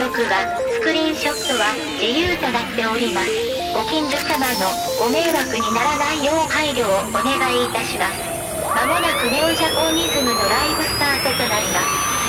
録は、スクリーンショットは自由となっております。ご近所様のご迷惑にならない。よう配慮をお願い。い。たします。まもなくネオジャポニズムのライブスタートとなります。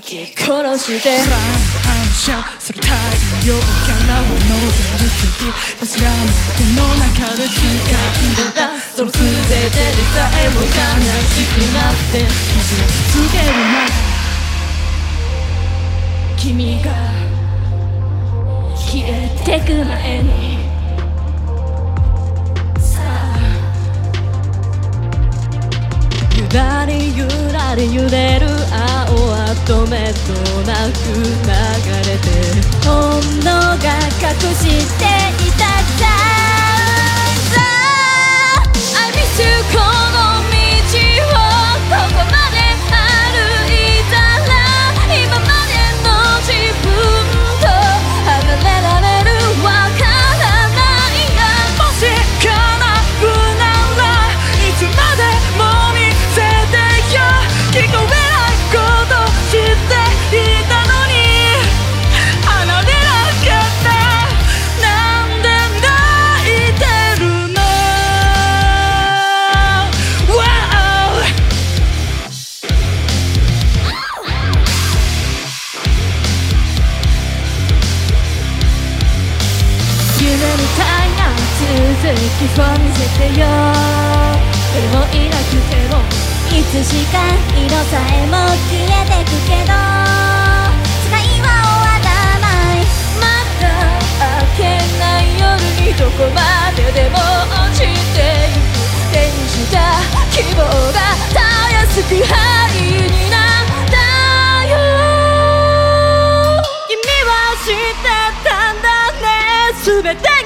き殺して。乱反射する太陽からは伸びる月柱の手の中で光るだその全てでさえも悲しくなって。傷つけるな。君が消えてく前に。らりゆらり揺れる青は止めとなく流れて本能が隠していた Sound I miss you このつしか色さえも消えてくけど。使いは終わらない。まだ明けない夜にどこまででも落ちてゆく天使た希望がたやすく灰になったよ。君は知ったんだね。全て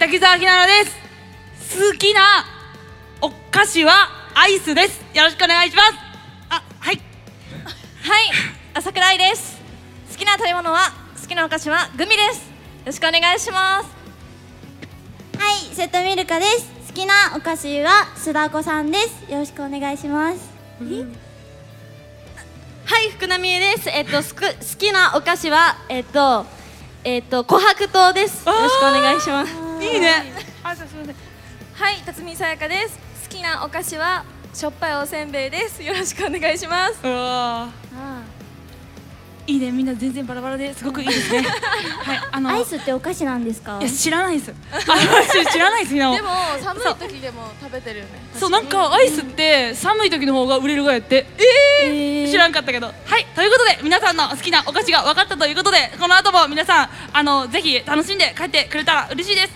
滝沢ひなのです好きなお菓子はアイスですよろしくお願いしますあはいはい朝倉愛です好きな食べ物は好きなお菓子はグミですよろしくお願いしますはい、瀬戸ミルカです。好きなお菓子は須田子さんです。よろしくお願いします。はい、福波江です。えっと、すく、好きなお菓子は、えっと。えっと、琥珀糖です。よろしくお願いします。いいね。あすいませんはい辰巳さやかです。好きなお菓子はしょっぱいおせんべいです。よろしくお願いします。うわいいね。みんな全然バラバラですごくいいですね。はいあのアイスってお菓子なんですか？いや知らないです。あ知らないですでも寒い時でも食べてるよね。そう。なんかアイスって寒い時の方が売れるがやって。えー、知らんかったけど。はいということで皆さんの好きなお菓子が分かったということでこの後も皆さんあのぜひ楽しんで帰ってくれたら嬉しいです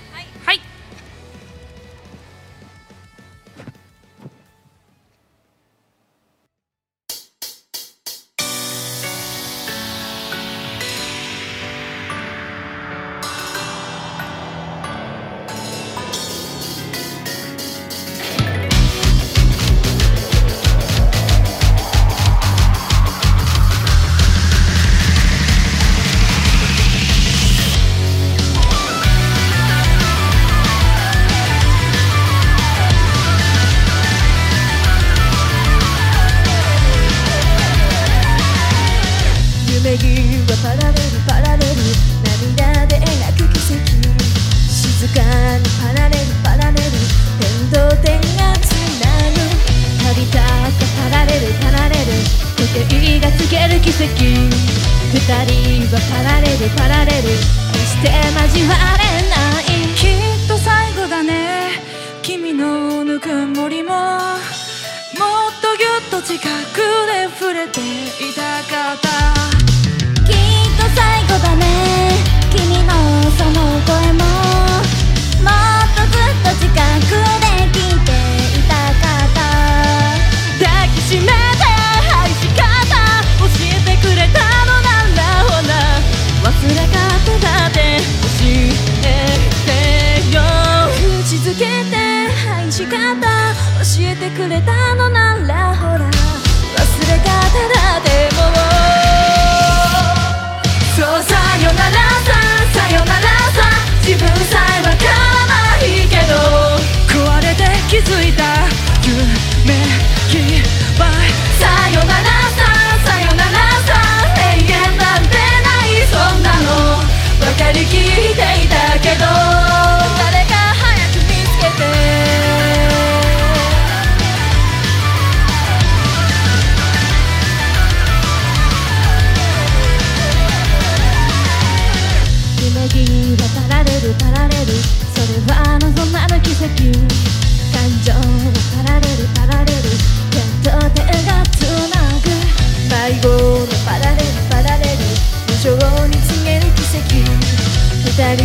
ル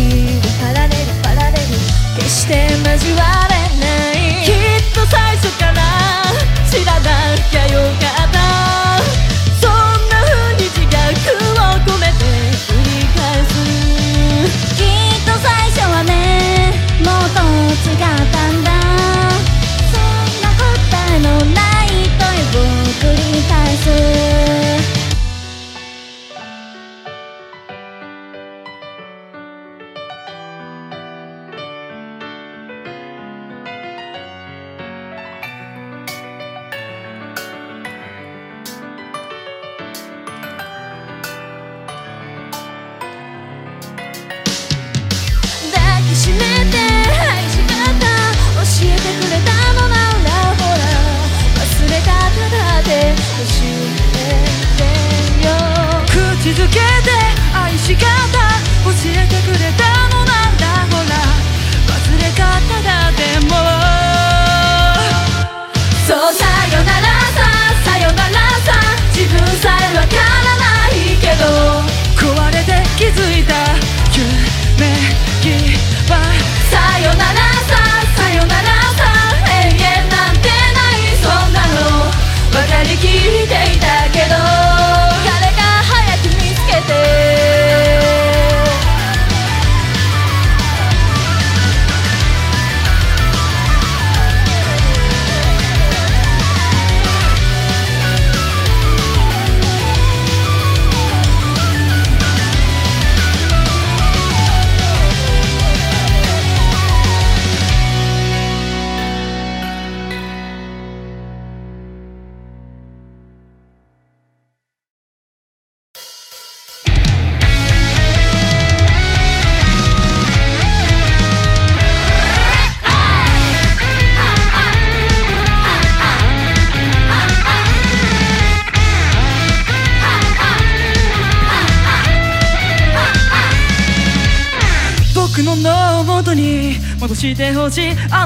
パラレルパラレル決して交わる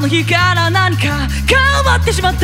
の日から何か変わってしまった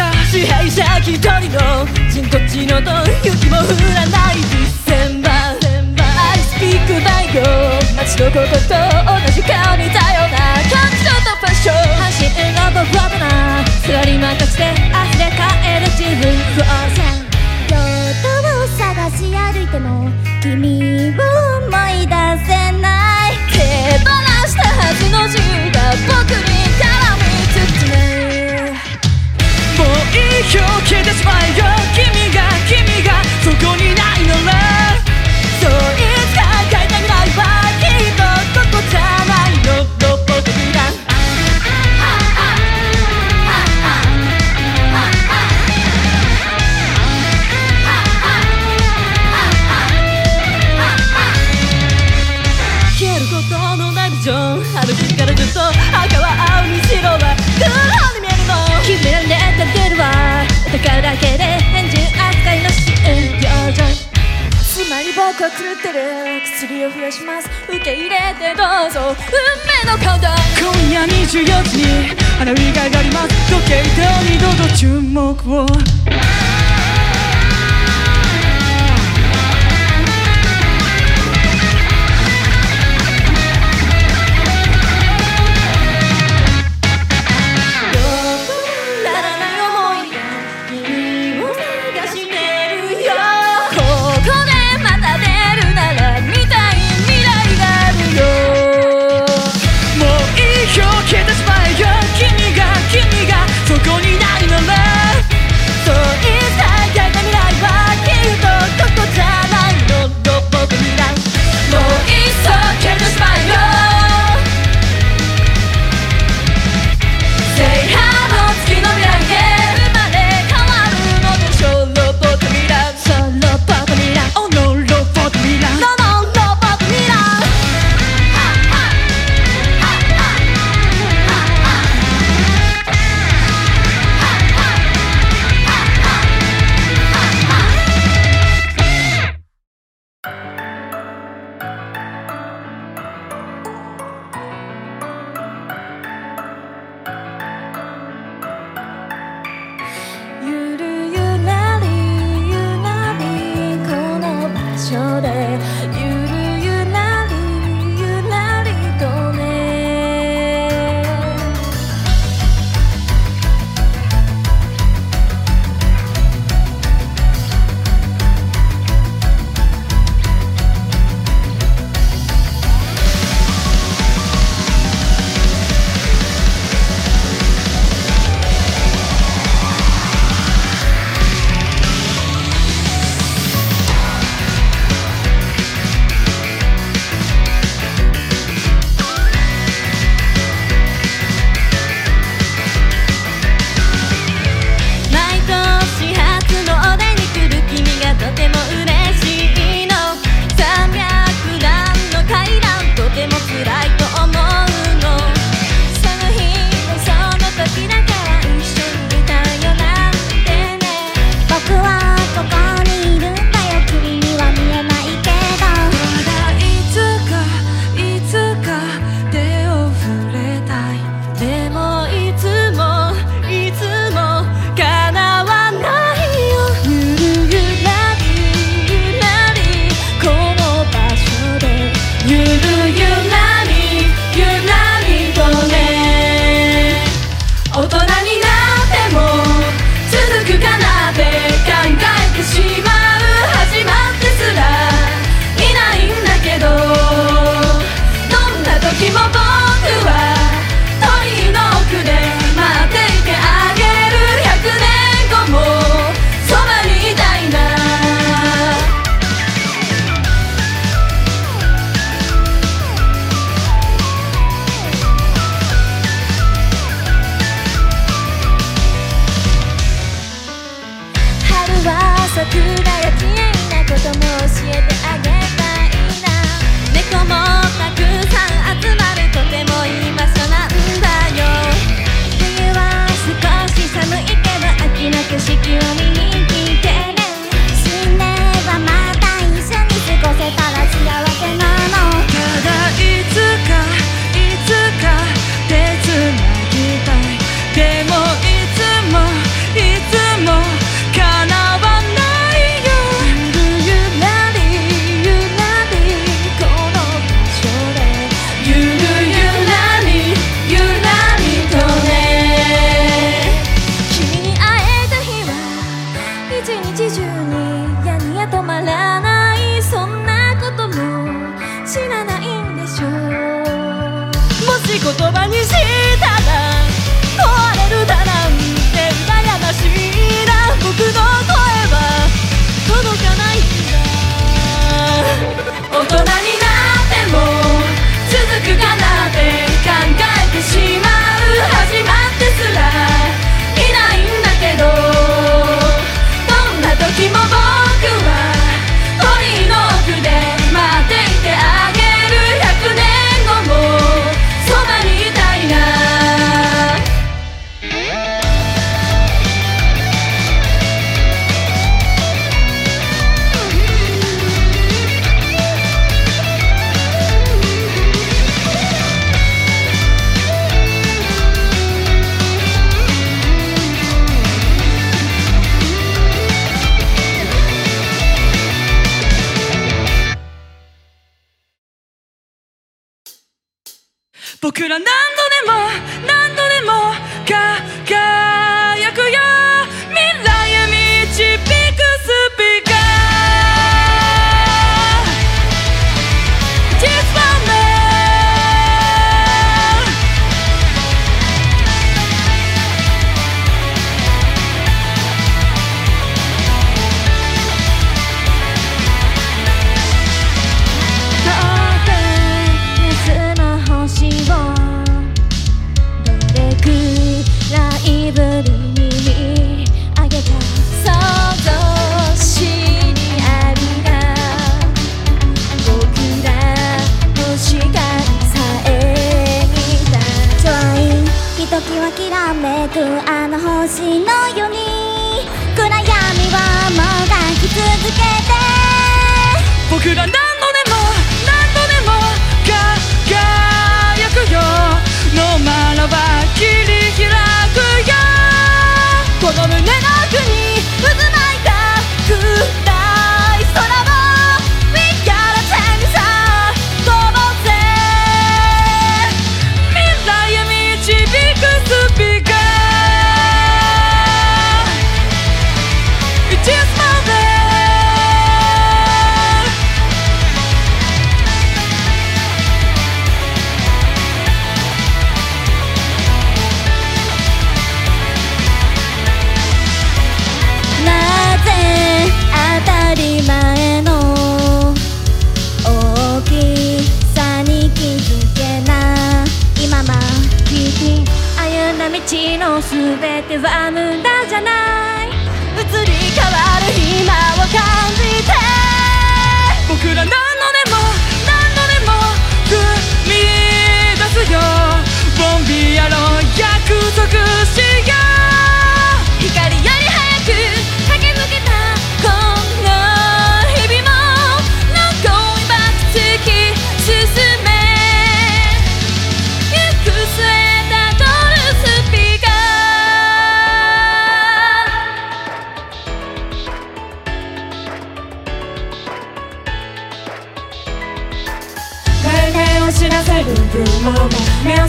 僕狂ってる薬を増やします受け入れてどうぞ運命の顔だ今夜24時に花火が上がります時計塔に度と注目を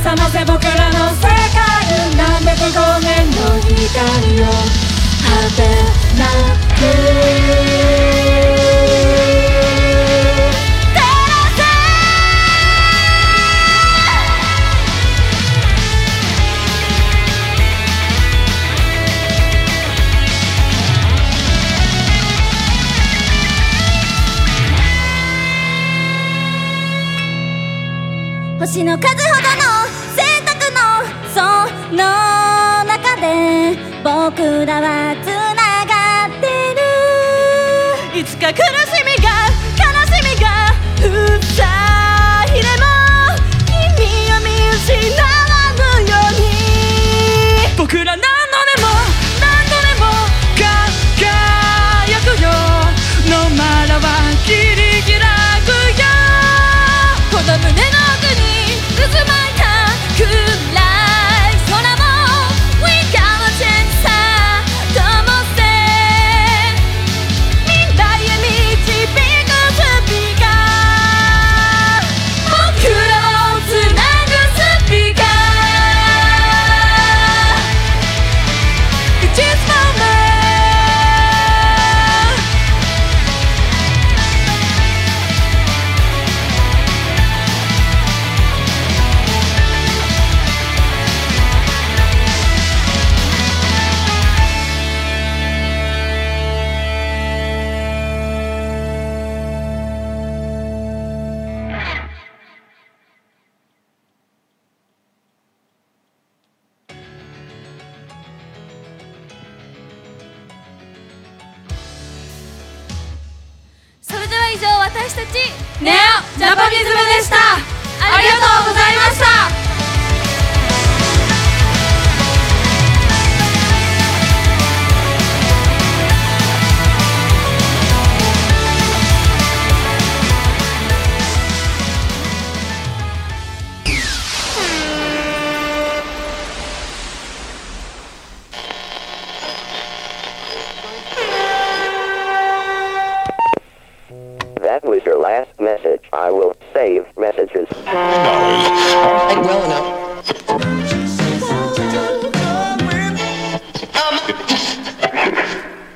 覚ませ僕らの世界何百光年の光を果てなく星の数村は